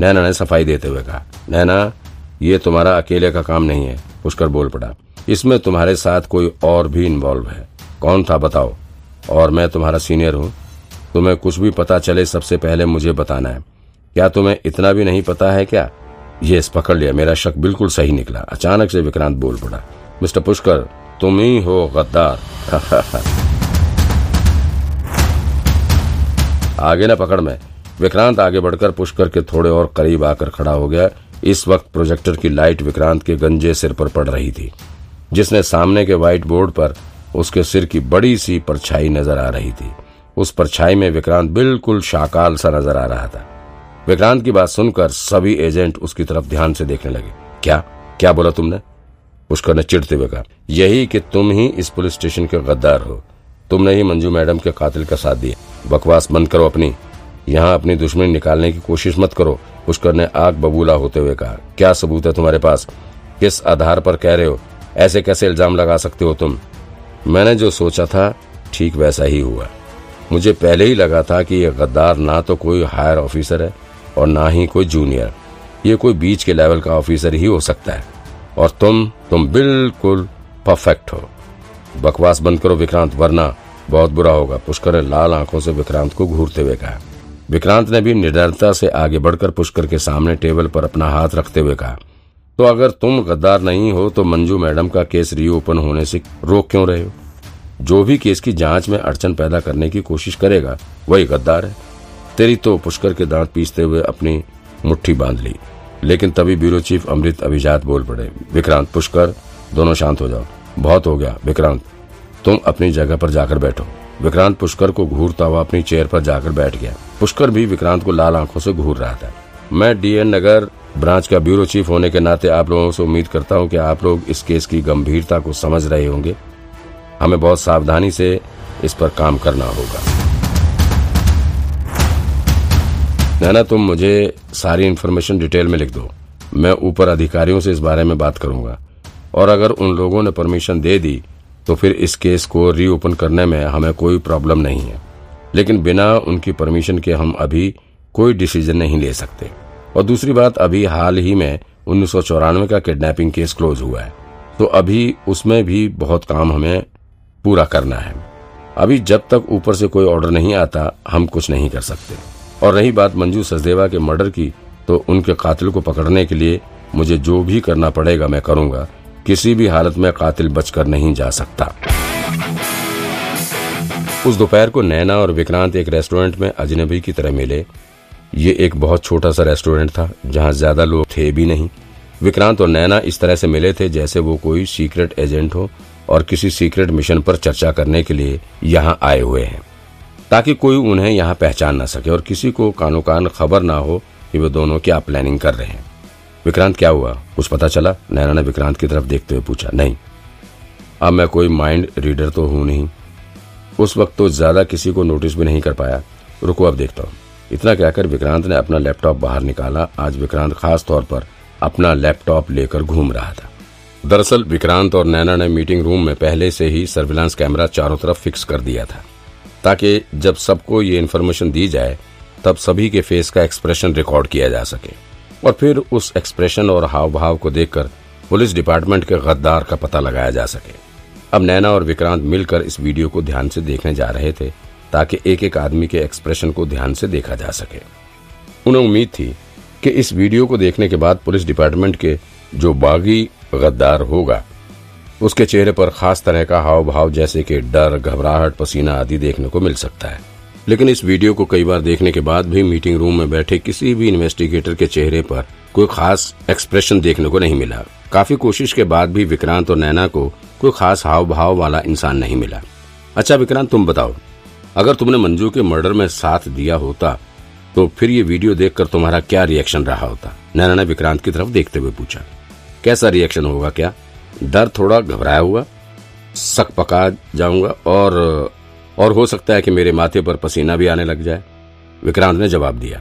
नैना ने सफ़ाई देते हुए कहा, नैना, ये तुम्हारा अकेले का काम नहीं है पुष्कर बोल पड़ा, इसमें तुम्हारे साथ कोई और भी इन्वॉल्व है। कौन था बताओ? और मैं तुम्हारा सीनियर हूँ। तुम्हें कुछ भी पता चले सबसे पहले मुझे बताना है। क्या तुम्हें इतना भी नहीं पता है क्या? ये पकड़ लिया, मेरा शक बिल्कुल सही निकला, अचानक से विक्रांत बोल पड़ा, मिस्टर पुष्कर, तुम ही हो गद्दार। आगे ना पकड़ में। विक्रांत आगे बढ़कर पुष्कर के थोड़े और करीब आकर खड़ा हो गया। इस वक्त प्रोजेक्टर की लाइट विक्रांत के गंजे सिर पर पड़ रही थी, जिसने सामने के व्हाइट बोर्ड पर उसके सिर की बड़ी सी परछाई नज़र आ रही थी। उस परछाई में विक्रांत बिल्कुल शाकाल सा नज़र आ रहा था। विक्रांत की बात सुनकर सभी एजेंट उसकी तरफ़ ध्यान से देखने लगे। क्या? क्या बोला तुमने? पुष्कर ने चिढ़ते हुए कहा, यही कि तुम ही इस पुलिस स्टेशन के गद्दार हो। तुमने ही मंजू मैडम के कातिल का साथ दिया। बकवास बंद करो अपनी। यहाँ अपनी दुश्मनी निकालने की कोशिश मत करो, पुष्कर ने आग बबूला होते हुए कहा। क्या सबूत है तुम्हारे पास? किस आधार पर कह रहे हो? ऐसे कैसे इल्ज़ाम लगा सकते हो तुम? मैंने जो सोचा था, ठीक वैसा ही हुआ। मुझे पहले ही लगा था कि ये गद्दार ना तो कोई हायर ऑफिसर है और ना ही कोई जूनियर। ये कोई बीच के लेवल का ऑफिसर ही हो सकता है। और तुम तुम बिल्कुल परफेक्ट हो। बकवास बंद करो विक्रांत, वरना बहुत बुरा होगा, पुष्कर ने लाल आँखों से विक्रांत को घूरते हुए कहा। विक्रांत ने भी निडरता से आगे बढ़कर पुष्कर के सामने टेबल पर अपना हाथ रखते हुए कहा तो अगर तुम गद्दार नहीं हो तो मंजू मैडम का केस रीओपन होने से रोक क्यों रहे हो? जो भी केस की जाँच में अड़चन पैदा करने की कोशिश करेगा, वही गद्दार है। तेरी तो पुष्कर के दांत पीसते हुए अपनी मुट्ठी बाँध ली, लेकिन तभी ब्यूरो चीफ अमृत अभिजात बोल पड़े, विक्रांत, पुष्कर, दोनों शांत हो जाओ। बहुत हो गया, विक्रांत। तुम अपनी जगह पर जाकर बैठो। विक्रांत पुष्कर को घूरता हुआ अपनी चेयर पर जाकर बैठ गया। पुष्कर भी विक्रांत को लाल आँखों से घूर रहा था। मैं डीएन नगर ब्रांच का ब्यूरो चीफ होने के नाते आप लोगों से उम्मीद करता हूँ कि आप लोग इस केस की गंभीरता को समझ रहे होंगे। हमें बहुत सावधानी से इस पर काम करना होगा। नैना, तुम मुझे सारी इन्फॉर्मेशन डिटेल में लिख दो। मैं ऊपर अधिकारियों से इस बारे में बात करूँगा। और अगर उन लोगों ने परमिशन दे दी तो फिर इस केस को रीओपन करने में हमें कोई प्रॉब्लम नहीं है। लेकिन बिना उनकी परमिशन के हम अभी कोई डिसीज़न नहीं ले सकते। और दूसरी बात, अभी हाल ही में उन्नीस सौ चौरानवे का किडनैपिंग केस क्लोज हुआ है। तो अभी उसमें भी बहुत काम हमें पूरा करना है। अभी जब तक ऊपर से कोई ऑर्डर नहीं आता, हम कुछ नहीं कर सकते। और रही बात मंजू सचदेवा के मर्डर की तो उनके कातिल को पकड़ने के लिए मुझे जो भी करना पड़ेगा मैं करूँगा। किसी भी हालत में कातिल बचकर नहीं जा सकता। उस दोपहर को नैना और विक्रांत एक रेस्टोरेंट में अजनबी की तरह मिले। ये एक बहुत छोटा सा रेस्टोरेंट था, जहाँ ज़्यादा लोग थे भी नहीं। विक्रांत और नैना इस तरह से मिले थे जैसे वो कोई सीक्रेट एजेंट हो और किसी सीक्रेट मिशन पर चर्चा करने के लिए यहाँ आए हुए हैं, ताकि कोई उन्हें यहाँ पहचान न सके और किसी को कानो कान खबर ना हो कि वे दोनों क्या प्लानिंग कर रहे हैं। विक्रांत, क्या हुआ? कुछ पता चला? नैना ने विक्रांत की तरफ़ देखते हुए पूछा, नहीं, अब मैं कोई माइंड रीडर तो हूँ नहीं। उस वक्त तो ज़्यादा किसी को नोटिस भी नहीं कर पाया। रुको अब देखता हूँ। इतना कहकर विक्रांत ने अपना लैपटॉप बाहर निकाला। आज विक्रांत खास तौर पर अपना लैपटॉप लेकर घूम रहा था। दरअसल विक्रांत और नैना ने मीटिंग रूम में पहले से ही सर्विलांस कैमरा चारों तरफ़ फिक्स कर दिया था, ताकि जब सबको ये इन्फॉर्मेशन दी जाए, तब सभी के फेस का एक्सप्रेशन रिकॉर्ड किया जा सके। और फिर उस एक्सप्रेशन और हाव भाव को देखकर पुलिस डिपार्टमेंट के गद्दार का पता लगाया जा सके। अब नैना और विक्रांत मिलकर इस वीडियो को ध्यान से देखने जा रहे थे, ताकि एक एक आदमी के एक्सप्रेशन को ध्यान से देखा जा सके। उन्हें उम्मीद थी कि इस वीडियो को देखने के बाद पुलिस डिपार्टमेंट के जो बागी गद्दार होगा, उसके चेहरे पर खास तरह का हाव भाव जैसे कि डर, घबराहट, पसीना आदि देखने को मिल सकता है। लेकिन इस वीडियो को कई बार देखने के बाद भी मीटिंग रूम में बैठे किसी भी इन्वेस्टिगेटर के चेहरे पर कोई खास एक्सप्रेशन देखने को नहीं मिला। काफ़ी कोशिश के बाद भी विक्रांत और नैना को कोई खास हाव भाव वाला इंसान नहीं मिला। अच्छा विक्रांत, तुम बताओ, अगर तुमने मंजू के मर्डर में साथ दिया होता तो फिर ये वीडियो देखकर तुम्हारा क्या रिएक्शन रहा होता? नैना ने विक्रांत की तरफ़ देखते हुए पूछा। कैसा रिएक्शन होगा क्या? डर थोड़ा घबराया हुआ, सक पका जाऊँगा और और हो सकता है कि मेरे माथे पर पसीना भी आने लग जाए। विक्रांत ने जवाब दिया।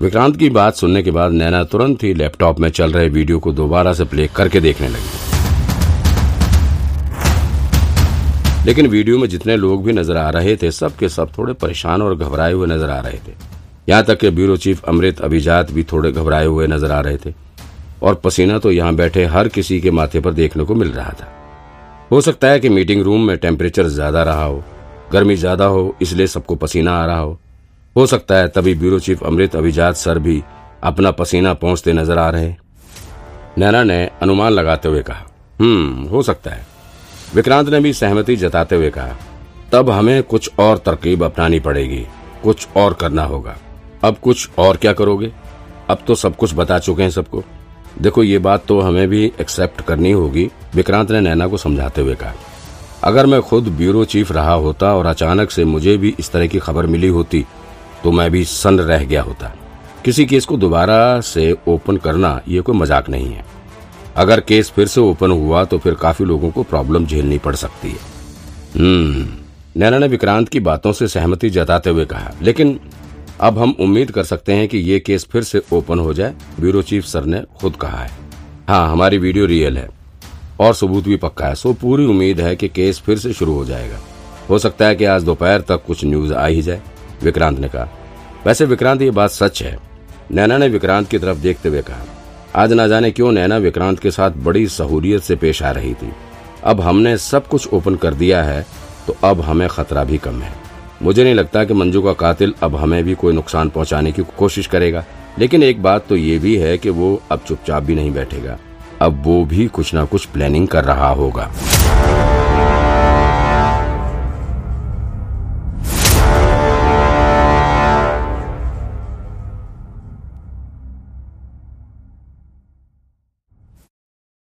विक्रांत की बात सुनने के बाद नैना तुरंत ही लैपटॉप में चल रहे वीडियो को दोबारा से प्ले करके देखने लगी। लेकिन वीडियो में जितने लोग भी नज़र आ रहे थे, सब के सब थोड़े परेशान और घबराए हुए नज़र आ रहे थे। यहाँ तक कि ब्यूरो चीफ अमृत अभिजात भी थोड़े घबराए हुए नज़र आ रहे थे। और पसीना तो यहाँ बैठे हर किसी के माथे पर देखने को मिल रहा था। हो सकता है कि मीटिंग रूम में टेम्परेचर ज़्यादा रहा हो, गर्मी ज़्यादा हो, इसलिए सबको पसीना आ रहा हो। हो सकता है तभी ब्यूरो चीफ अमृत अभिजात सर भी अपना पसीना पहुँचते नज़र आ रहे नैना ने अनुमान लगाते हुए कहा हम्म हो सकता है। विक्रांत ने भी सहमति जताते हुए कहा, तब हमें कुछ और तरकीब अपनानी पड़ेगी, कुछ और करना होगा। अब कुछ और क्या करोगे? अब तो सब कुछ बता चुके हैं सबको। देखो, ये बात तो हमें भी एक्सेप्ट करनी होगी, विक्रांत ने नैना को समझाते हुए कहा। अगर मैं खुद ब्यूरो चीफ रहा होता और अचानक से मुझे भी इस तरह की खबर मिली होती तो मैं भी सन रह गया होता। किसी केस को दोबारा से ओपन करना ये कोई मज़ाक नहीं है। अगर केस फिर से ओपन हुआ तो फिर काफ़ी लोगों को प्रॉब्लम झेलनी पड़ सकती है। हम्म नैना ने विक्रांत की बातों से सहमति जताते हुए कहा, लेकिन अब हम उम्मीद कर सकते हैं कि ये केस फिर से ओपन हो जाए, ब्यूरो चीफ सर ने खुद कहा है। हाँ हमारी वीडियो रियल है, और सबूत भी पक्का है, सो पूरी उम्मीद है कि केस फिर से शुरू हो जाएगा। हो सकता है कि आज दोपहर तक कुछ न्यूज़ आ ही जाए। विक्रांत ने कहा, वैसे विक्रांत, ये बात सच है। नैना ने विक्रांत की तरफ़ देखते हुए कहा, आज ना जाने क्यों नैना विक्रांत के साथ बड़ी सहूलियत से पेश आ रही थी। अब हमने सब कुछ ओपन कर दिया है तो अब हमें खतरा भी कम है। मुझे नहीं लगता कि मंजू का कातिल अब हमें भी कोई नुकसान पहुँचाने की कोशिश करेगा। लेकिन एक बात तो ये भी है कि वो अब चुपचाप भी नहीं बैठेगा। अब वो भी कुछ ना कुछ प्लानिंग कर रहा होगा।